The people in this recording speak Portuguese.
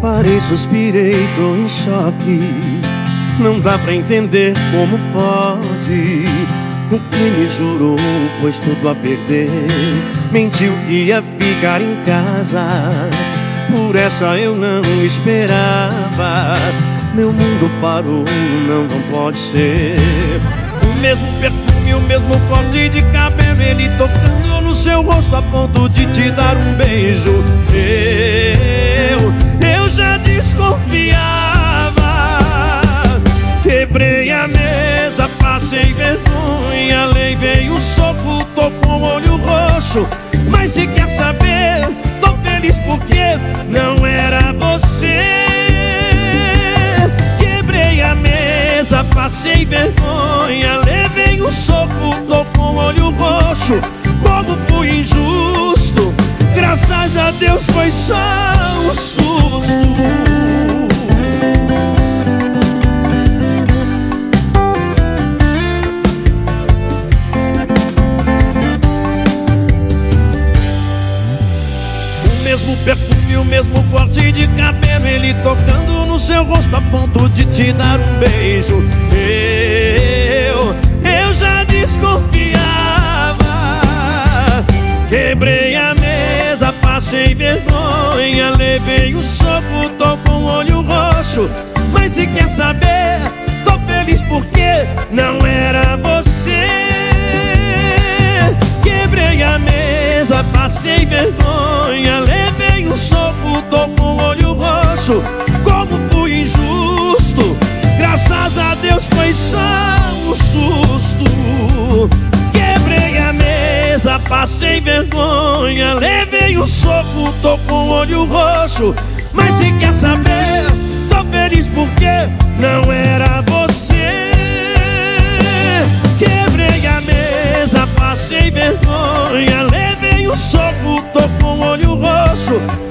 Parei, suspirei, tô em choque. Não dá pra entender como pode. O que me jurou, pôs tudo a perder. Mentiu que ia ficar em casa. Por essa eu não esperava. Meu mundo parou, não, não pode ser. O mesmo perfume, o mesmo corte de cabelo Ele tocando no seu rosto a ponto de te dar um beijo sem vergonha Levei um soco, tô com o olho roxo. Mas se quer saber, tô feliz porque não era você. Quebrei a mesa, passei vergonha Levei um soco, tô com o olho roxo mesmo perfume, o mesmo corte de cabelo Ele tocando no seu rosto a ponto de te dar um beijo. Eu, eu já desconfiava. Quebrei a mesa, passei vergonha Levei um soco, tô com o olho roxo. Mas se quer saber, tô feliz porque não era você. Quebrei a mesa, passei vergonha como fui injusto. Graças a Deus foi só um susto. Quebrei a mesa, passei vergonha Levei um soco, tô com o olho roxo. Mas se quer saber, tô feliz porque não era você. Quebrei a mesa, passei vergonha Levei um soco, tô com o olho roxo